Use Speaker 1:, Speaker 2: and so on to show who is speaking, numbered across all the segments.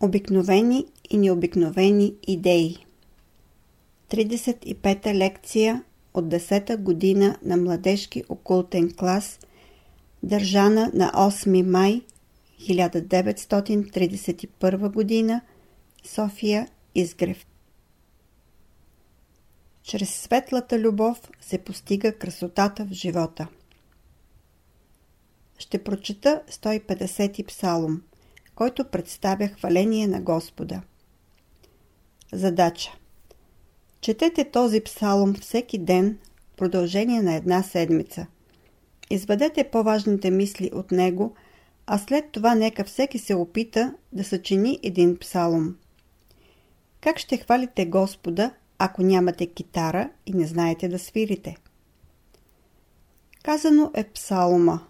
Speaker 1: Обикновени и необикновени идеи 35-та лекция от 10-та година на младежки окултен клас, държана на 8 май 1931 година, София Изгрев. Чрез светлата любов се постига красотата в живота. Ще прочета 150 псалом – който представя хваление на Господа. Задача Четете този псалом всеки ден в продължение на една седмица. Извадете по-важните мисли от него, а след това нека всеки се опита да съчини един псалом. Как ще хвалите Господа, ако нямате китара и не знаете да свирите? Казано е псалома.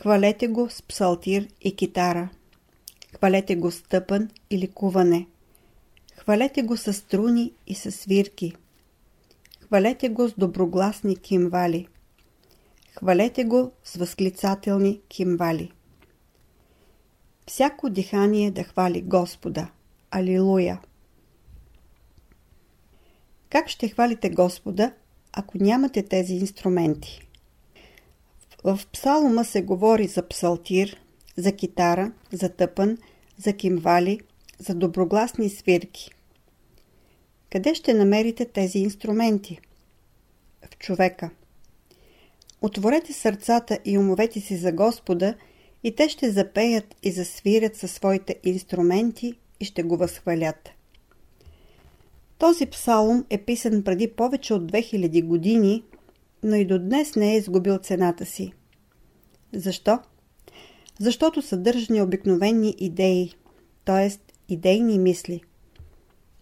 Speaker 1: Хвалете го с псалтир и китара. Хвалете го с тъпън или куване. Хвалете го с струни и с свирки. Хвалете го с доброгласни кимвали. Хвалете го с възклицателни кимвали. Всяко дихание да хвали Господа. Алилуя! Как ще хвалите Господа, ако нямате тези инструменти? В псалома се говори за псалтир, за китара, за тъпън, за кимвали, за доброгласни свирки. Къде ще намерите тези инструменти? В човека. Отворете сърцата и умовете си за Господа и те ще запеят и засвирят със своите инструменти и ще го възхвалят. Този псалом е писан преди повече от 2000 години, но и до днес не е изгубил цената си. Защо? Защото съдържа необикновени идеи, т.е. идейни мисли.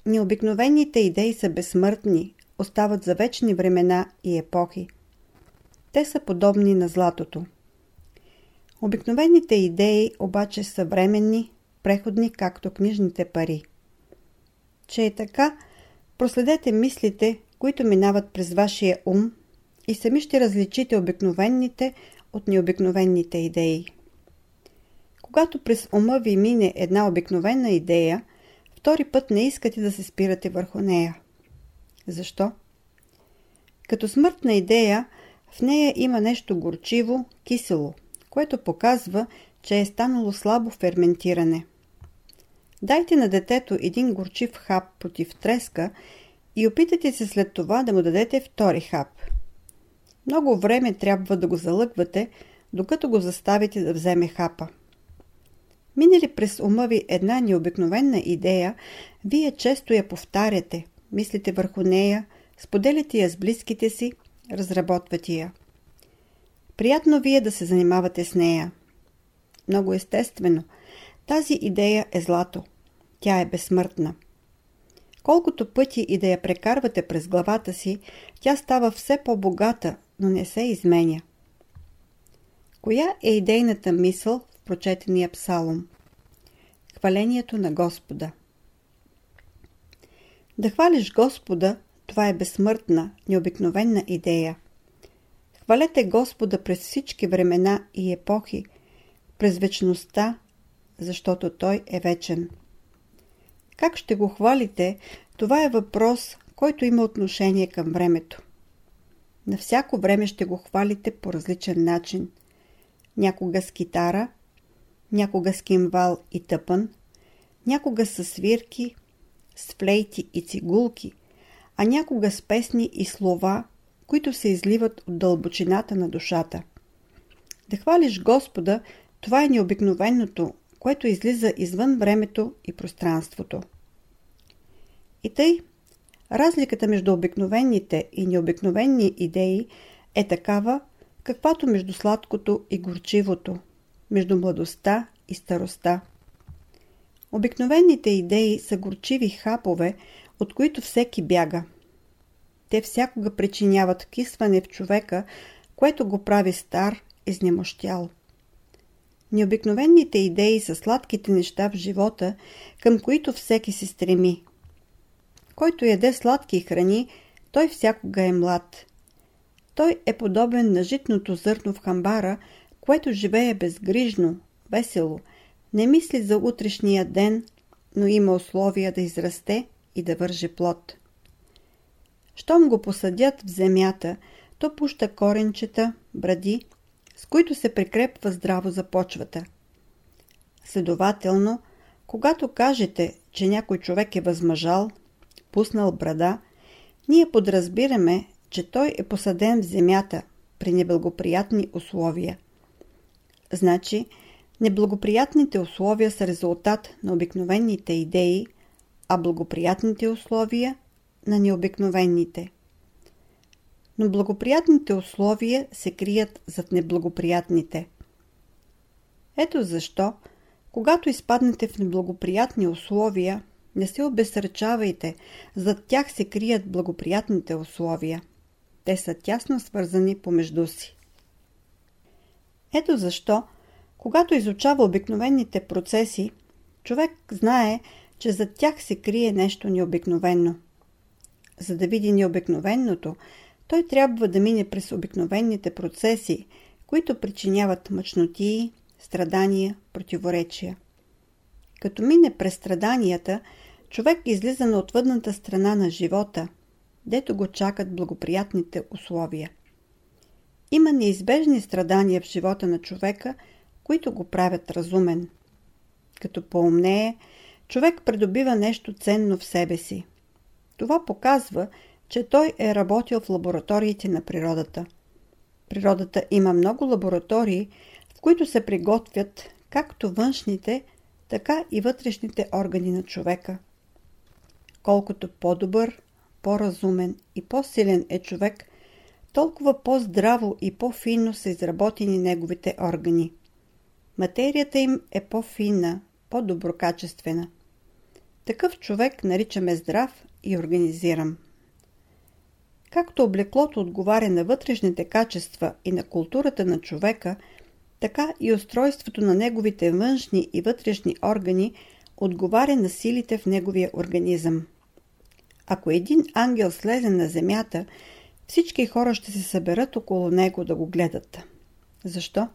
Speaker 1: Необикновените идеи са безсмъртни, остават за вечни времена и епохи. Те са подобни на златото. Обикновените идеи обаче са временни, преходни, както книжните пари. Че е така, проследете мислите, които минават през вашия ум и сами ще различите обикновените от необикновените идеи. Когато през ума ви мине една обикновена идея, втори път не искате да се спирате върху нея. Защо? Като смъртна идея, в нея има нещо горчиво, кисело, което показва, че е станало слабо ферментиране. Дайте на детето един горчив хап против треска и опитайте се след това да му дадете втори хап. Много време трябва да го залъгвате, докато го заставите да вземе хапа. Мине ли през ума ви една необикновена идея, вие често я повтаряте, мислите върху нея, споделяте я с близките си, разработвате я. Приятно вие да се занимавате с нея. Много естествено. Тази идея е злато. Тя е безсмъртна. Колкото пъти и да я прекарвате през главата си, тя става все по-богата, но не се изменя. Коя е идейната мисъл прочетения псалом. Хвалението на Господа Да хвалиш Господа, това е безсмъртна, необикновена идея. Хвалете Господа през всички времена и епохи, през вечността, защото Той е вечен. Как ще го хвалите, това е въпрос, който има отношение към времето. На всяко време ще го хвалите по различен начин. Някога с китара – някога с кимвал и тъпън, някога с свирки, с флейти и цигулки, а някога с песни и слова, които се изливат от дълбочината на душата. Да хвалиш Господа, това е необикновеното, което излиза извън времето и пространството. И тъй, разликата между обикновените и необикновени идеи е такава, каквато между сладкото и горчивото – между младостта и старостта. Обикновените идеи са горчиви хапове, от които всеки бяга. Те всякога причиняват кисване в човека, което го прави стар, изнемощял. Необикновените идеи са сладките неща в живота, към които всеки се стреми. Който яде сладки храни, той всякога е млад. Той е подобен на житното зърно в хамбара, което живее безгрижно, весело, не мисли за утрешния ден, но има условия да израсте и да върже плод. Щом го посадят в земята, то пуща коренчета, бради, с които се прикрепва здраво за почвата. Следователно, когато кажете, че някой човек е възмъжал, пуснал брада, ние подразбираме, че той е посаден в земята при неблагоприятни условия. Значи, неблагоприятните условия са резултат на обикновените идеи, а благоприятните условия на необикновените. Но благоприятните условия се крият зад неблагоприятните. Ето защо, когато изпаднете в неблагоприятни условия, не се обесърчавайте, зад тях се крият благоприятните условия. Те са тясно свързани помежду си. Ето защо, когато изучава обикновените процеси, човек знае, че зад тях се крие нещо необикновено. За да види необикновеното, той трябва да мине през обикновените процеси, които причиняват мъчнотии, страдания, противоречия. Като мине през страданията, човек излиза на отвъдната страна на живота, дето го чакат благоприятните условия. Има неизбежни страдания в живота на човека, които го правят разумен. Като поумнее, човек придобива нещо ценно в себе си. Това показва, че той е работил в лабораториите на природата. Природата има много лаборатории, в които се приготвят както външните, така и вътрешните органи на човека. Колкото по-добър, по-разумен и по-силен е човек, толкова по-здраво и по-финно са изработени неговите органи. Материята им е по-финна, по-доброкачествена. Такъв човек наричаме здрав и организиран. Както облеклото отговаря на вътрешните качества и на културата на човека, така и устройството на неговите външни и вътрешни органи отговаря на силите в неговия организъм. Ако един ангел слезе на земята, всички хора ще се съберат около него да го гледат. Защо?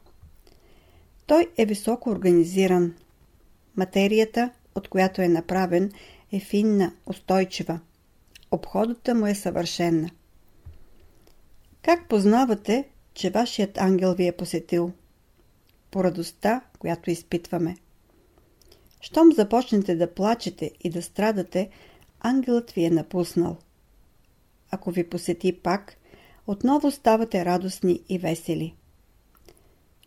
Speaker 1: Той е високо организиран. Материята, от която е направен, е финна, устойчива. Обходата му е съвършена. Как познавате, че вашият ангел ви е посетил? По радостта, която изпитваме. Щом започнете да плачете и да страдате, ангелът ви е напуснал. Ако ви посети пак, отново ставате радостни и весели.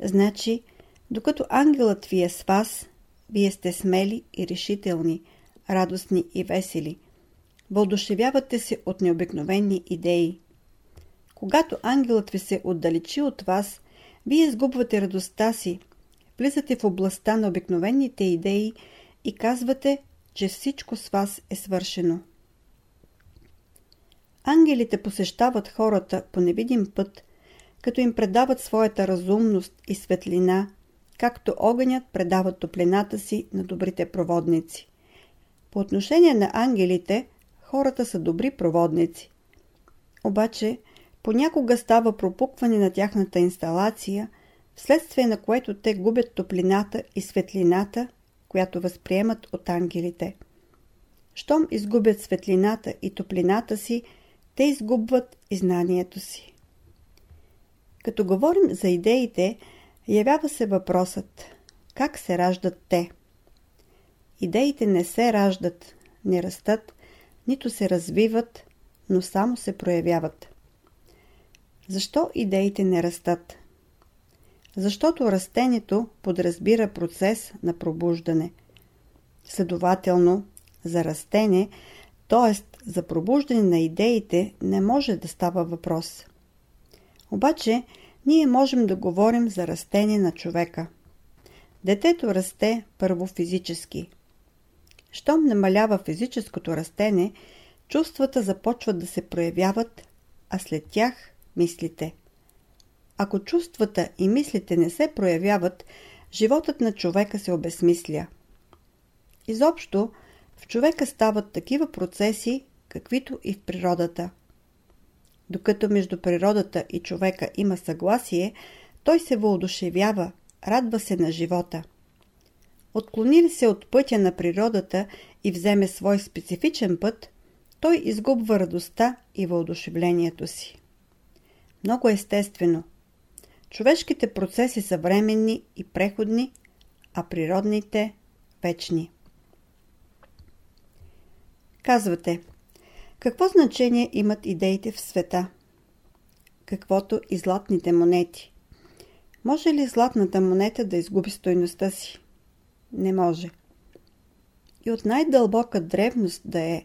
Speaker 1: Значи, докато ангелът ви е с вас, вие сте смели и решителни, радостни и весели. Вълдушевявате се от необикновени идеи. Когато ангелът ви се отдалечи от вас, вие изгубвате радостта си, влизате в областта на обикновените идеи и казвате, че всичко с вас е свършено. Ангелите посещават хората по невидим път, като им предават своята разумност и светлина, както огънят предава топлината си на добрите проводници. По отношение на ангелите, хората са добри проводници. Обаче, понякога става пропукване на тяхната инсталация, вследствие на което те губят топлината и светлината, която възприемат от ангелите. Щом изгубят светлината и топлината си, те изгубват и знанието си. Като говорим за идеите, явява се въпросът как се раждат те. Идеите не се раждат, не растат, нито се развиват, но само се проявяват. Защо идеите не растат? Защото растението подразбира процес на пробуждане. Следователно, за растение, т.е. за пробуждане на идеите, не може да става въпрос. Обаче, ние можем да говорим за растение на човека. Детето расте първо физически. Щом намалява физическото растение, чувствата започват да се проявяват, а след тях мислите. Ако чувствата и мислите не се проявяват, животът на човека се обесмисля. Изобщо, в човека стават такива процеси, каквито и в природата. Докато между природата и човека има съгласие, той се въодушевява, радва се на живота. отклони ли се от пътя на природата и вземе свой специфичен път, той изгубва радостта и въодушевлението си. Много естествено. Човешките процеси са временни и преходни, а природните – вечни. Казвате, какво значение имат идеите в света? Каквото и златните монети. Може ли златната монета да изгуби стойността си? Не може. И от най-дълбока древност да е,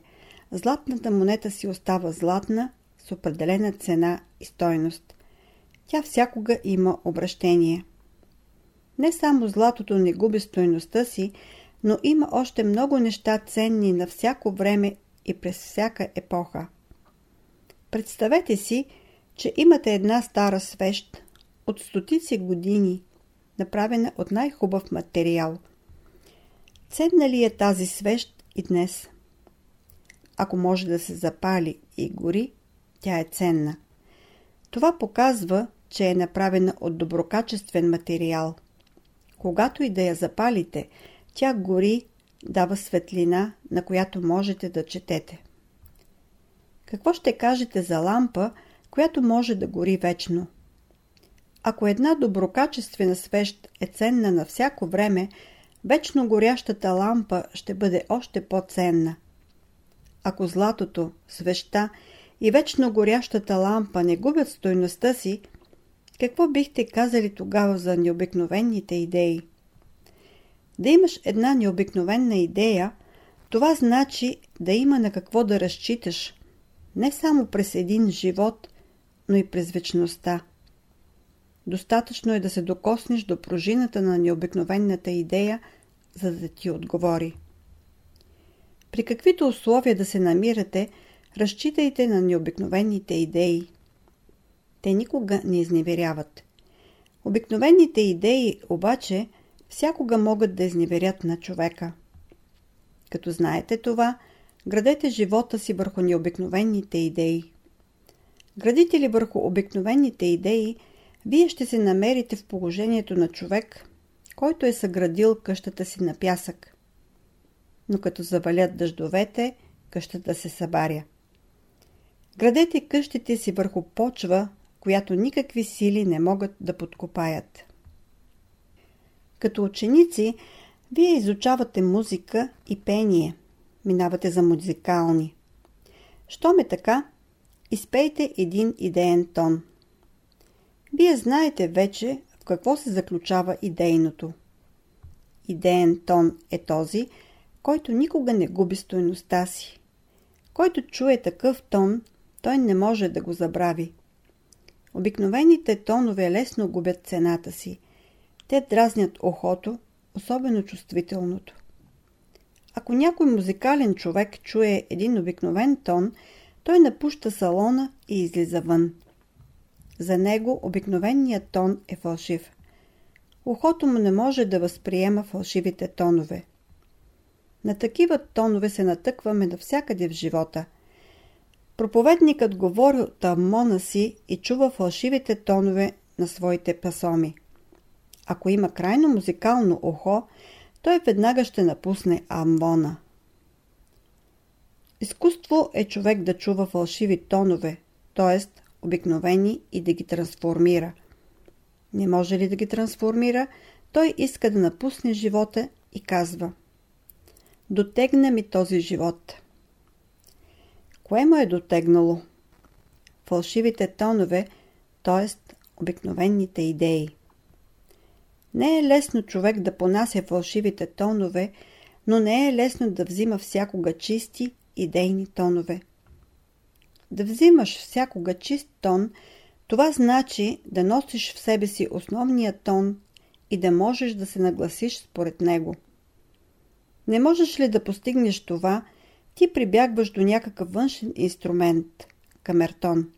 Speaker 1: златната монета си остава златна с определена цена и стойност. Тя всякога има обращение. Не само златото не губи стойността си, но има още много неща ценни на всяко време и през всяка епоха. Представете си, че имате една стара свещ от стотици години, направена от най-хубав материал. Ценна ли е тази свещ и днес? Ако може да се запали и гори, тя е ценна. Това показва, че е направена от доброкачествен материал. Когато и да я запалите, тя гори, дава светлина, на която можете да четете. Какво ще кажете за лампа, която може да гори вечно? Ако една доброкачествена свещ е ценна на всяко време, вечно горящата лампа ще бъде още по-ценна. Ако златото, свеща и вечно горящата лампа не губят стойността си, какво бихте казали тогава за необикновените идеи? Да имаш една необикновена идея, това значи да има на какво да разчиташ, не само през един живот, но и през вечността. Достатъчно е да се докоснеш до пружината на необикновената идея, за да ти отговори. При каквито условия да се намирате, разчитайте на необикновените идеи. Те никога не изневеряват. Обикновените идеи обаче всякога могат да изневерят на човека. Като знаете това, градете живота си върху необикновените идеи. Градите ли върху обикновените идеи, вие ще се намерите в положението на човек, който е съградил къщата си на пясък. Но като завалят дъждовете, къщата се събаря. Градете къщите си върху почва, която никакви сили не могат да подкопаят. Като ученици, вие изучавате музика и пение. Минавате за музикални. Щом е така, изпейте един идеен тон. Вие знаете вече в какво се заключава идейното. Идеен тон е този, който никога не губи стойността си. Който чуе такъв тон, той не може да го забрави. Обикновените тонове лесно губят цената си. Те дразнят ухото, особено чувствителното. Ако някой музикален човек чуе един обикновен тон, той напуща салона и излиза вън. За него обикновеният тон е фалшив. Ухото му не може да възприема фалшивите тонове. На такива тонове се натъкваме навсякъде в живота. Проповедникът говори от амона си и чува фалшивите тонове на своите пасоми. Ако има крайно музикално ухо, той веднага ще напусне амвона. Изкуство е човек да чува фалшиви тонове, т.е. обикновени и да ги трансформира. Не може ли да ги трансформира, той иска да напусне живота и казва Дотегна ми този живот. Кое му е дотегнало? Фалшивите тонове, т.е. обикновените идеи. Не е лесно човек да понася фалшивите тонове, но не е лесно да взима всякога чисти идейни тонове. Да взимаш всякога чист тон, това значи да носиш в себе си основния тон и да можеш да се нагласиш според него. Не можеш ли да постигнеш това, ти прибягваш до някакъв външен инструмент – камертон.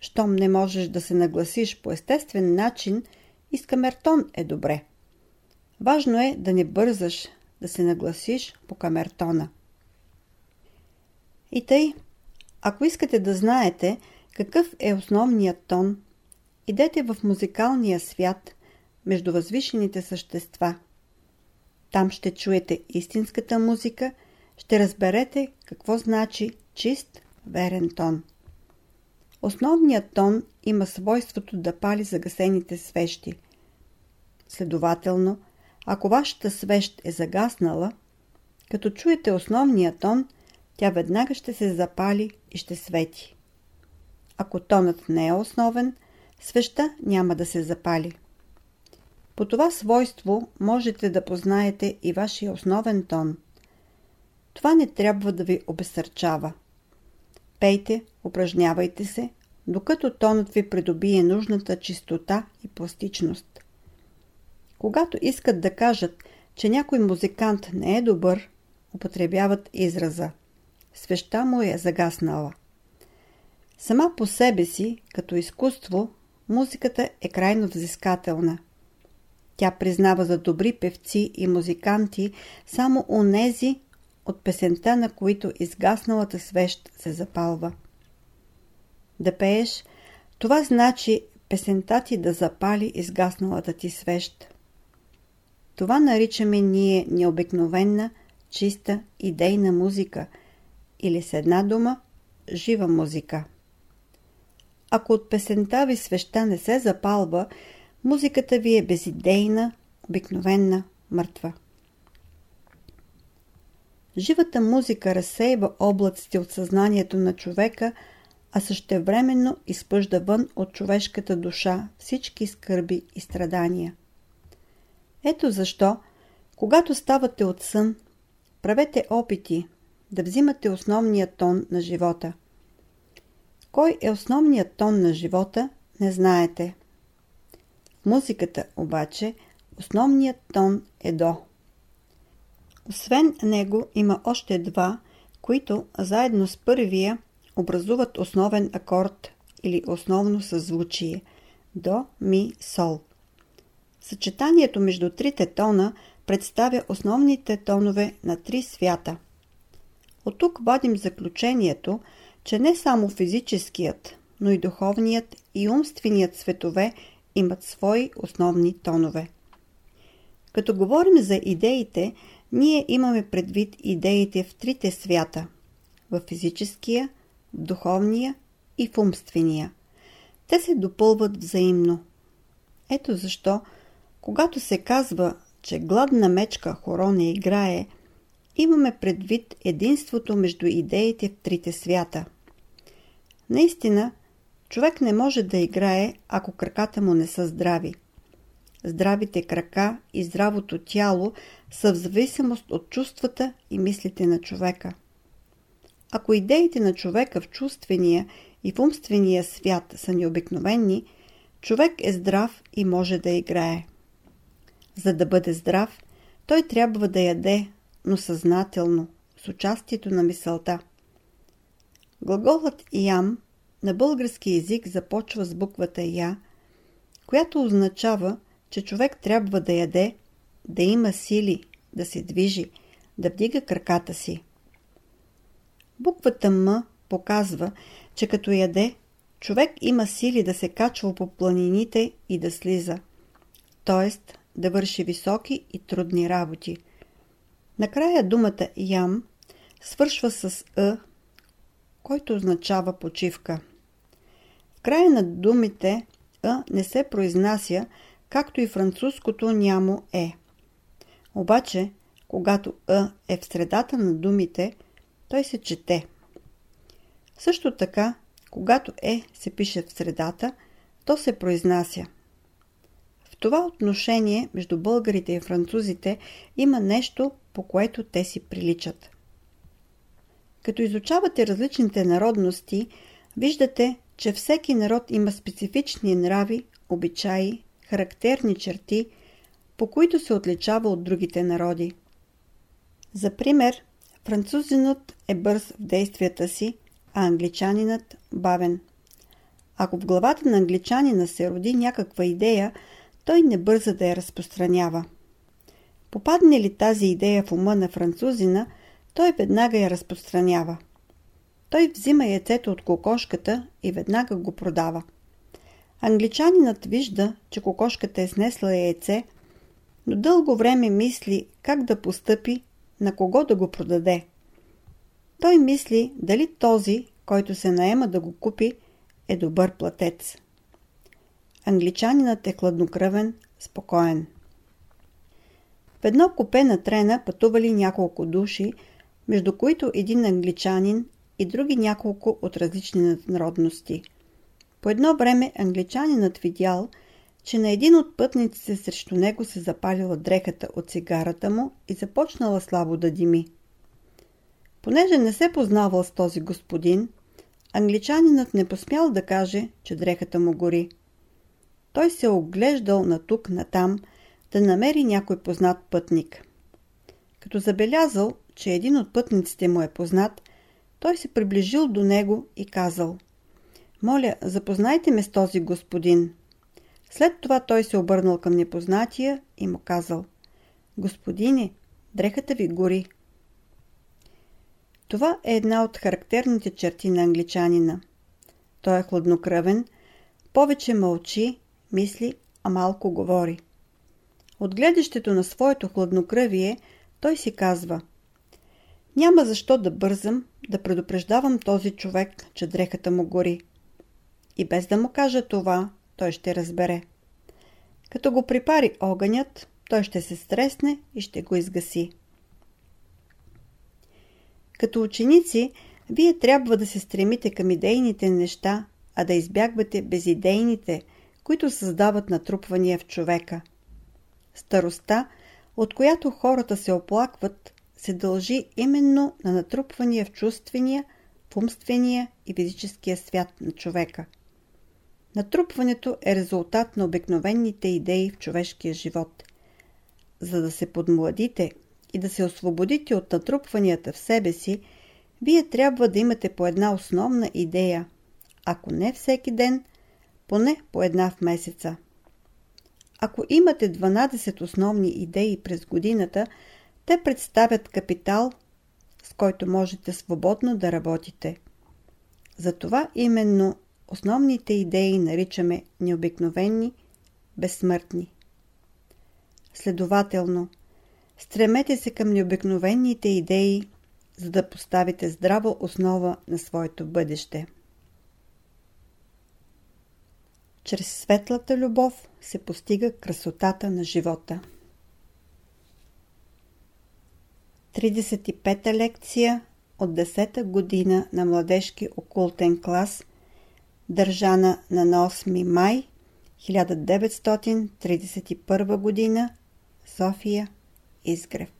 Speaker 1: Щом не можеш да се нагласиш по естествен начин – и с камертон е добре. Важно е да не бързаш да се нагласиш по камертона. И тъй, ако искате да знаете какъв е основният тон, идете в музикалния свят между възвишените същества. Там ще чуете истинската музика, ще разберете какво значи чист, верен тон. Основният тон има свойството да пали загасените свещи. Следователно, ако вашата свещ е загаснала, като чуете основния тон, тя веднага ще се запали и ще свети. Ако тонът не е основен, свеща няма да се запали. По това свойство можете да познаете и вашия основен тон. Това не трябва да ви обесърчава. Пейте, упражнявайте се, докато тонът ви придобие нужната чистота и пластичност. Когато искат да кажат, че някой музикант не е добър, употребяват израза. Свеща му е загаснала. Сама по себе си, като изкуство, музиката е крайно взискателна. Тя признава за добри певци и музиканти само онези от песента, на които изгасналата свещ се запалва. Да пееш, това значи песента ти да запали изгасналата ти свещ. Това наричаме ние необикновена, чиста, идейна музика или с една дума – жива музика. Ако от песента ви свеща не се запалва, музиката ви е безидейна, обикновена, мъртва. Живата музика разсейва облаците от съзнанието на човека, а същевременно изпъжда вън от човешката душа всички скърби и страдания. Ето защо, когато ставате от сън, правете опити да взимате основния тон на живота. Кой е основният тон на живота, не знаете. В музиката обаче основният тон е до. Освен него има още два, които заедно с първия образуват основен акорд или основно съзвучие – до, ми, сол. Съчетанието между трите тона представя основните тонове на три свята. От тук вадим заключението, че не само физическият, но и духовният и умственият светове имат свои основни тонове. Като говорим за идеите, ние имаме предвид идеите в трите свята – в физическия, в духовния и в умствения. Те се допълват взаимно. Ето защо, когато се казва, че гладна мечка хоро не играе, имаме предвид единството между идеите в трите свята. Наистина, човек не може да играе, ако краката му не са здрави. Здравите крака и здравото тяло са в зависимост от чувствата и мислите на човека. Ако идеите на човека в чувствения и в умствения свят са необикновени, човек е здрав и може да играе. За да бъде здрав, той трябва да яде, но съзнателно, с участието на мисълта. Глаголът ям на български язик започва с буквата Я, която означава, че човек трябва да яде, да има сили, да се движи, да вдига краката си. Буквата М показва, че като яде, човек има сили да се качва по планините и да слиза, т.е. да върши високи и трудни работи. Накрая думата ям свършва с Ъ, който означава почивка. В края на думите А не се произнася, както и французското нямо е. Обаче, когато А е в средата на думите, той се чете. Също така, когато Е се пише в средата, то се произнася. В това отношение между българите и французите има нещо, по което те си приличат. Като изучавате различните народности, виждате, че всеки народ има специфични нрави, обичаи, характерни черти, по които се отличава от другите народи. За пример, французинът е бърз в действията си, а англичанинът бавен. Ако в главата на англичанина се роди някаква идея, той не бърза да я разпространява. Попадне ли тази идея в ума на французина, той веднага я разпространява. Той взима яйцето от кокошката и веднага го продава. Англичанинът вижда, че кокошката е снесла яйце, но дълго време мисли как да постъпи, на кого да го продаде. Той мисли дали този, който се наема да го купи, е добър платец. Англичанинът е хладнокръвен, спокоен. В едно купе на трена пътували няколко души, между които един англичанин и други няколко от различни народности. По едно време англичанинът видял, че на един от пътниците срещу него се запалила дрехата от цигарата му и започнала слабо да дими. Понеже не се познавал с този господин, англичанинът не посмял да каже, че дрехата му гори. Той се оглеждал на тук, на там, да намери някой познат пътник. Като забелязал, че един от пътниците му е познат, той се приближил до него и казал «Моля, запознайте ме с този господин». След това той се обърнал към непознатия и му казал «Господине, дрехата ви гори». Това е една от характерните черти на англичанина. Той е хладнокръвен, повече мълчи, мисли, а малко говори. От гледащето на своето хладнокръвие, той си казва Няма защо да бързам, да предупреждавам този човек, че дрехата му гори. И без да му кажа това, той ще разбере. Като го припари огънят, той ще се стресне и ще го изгаси. Като ученици, вие трябва да се стремите към идейните неща, а да избягвате безидейните, които създават натрупвания в човека. Старостта, от която хората се оплакват, се дължи именно на натрупвания в чувствения, в умствения и физическия свят на човека. Натрупването е резултат на обикновените идеи в човешкия живот. За да се подмладите и да се освободите от натрупванията в себе си, вие трябва да имате по една основна идея, ако не всеки ден, поне по една в месеца. Ако имате 12 основни идеи през годината, те представят капитал, с който можете свободно да работите. Затова именно основните идеи наричаме необикновени, безсмъртни. Следователно, стремете се към необикновените идеи, за да поставите здрава основа на своето бъдеще. Чрез светлата любов се постига красотата на живота. 35-та лекция от 10-та година на младежки окултен клас, държана на 8 май 1931 година, София, Изгрев.